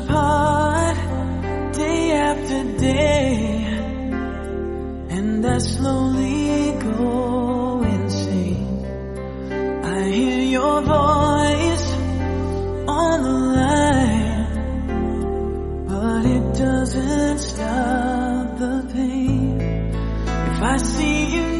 Apart, day after day, and I slowly go insane. I hear your voice on the line, but it doesn't stop the pain. If I see you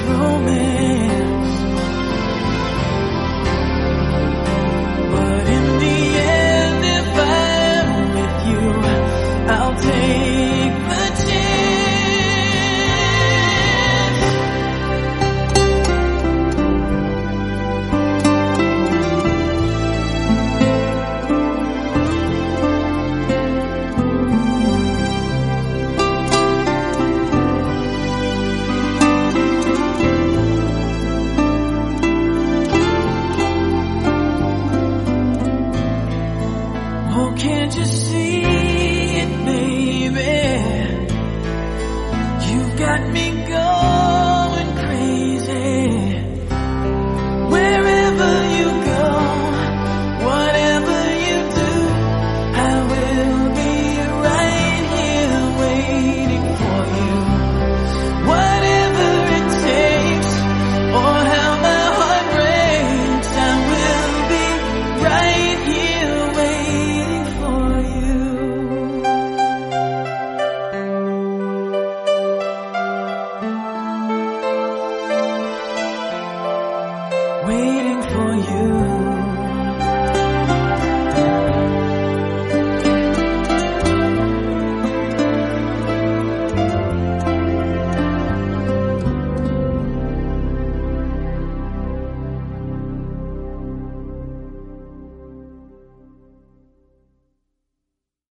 this got me going